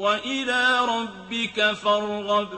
وَإِلَىٰ رَبِّكَ فَارْغَب.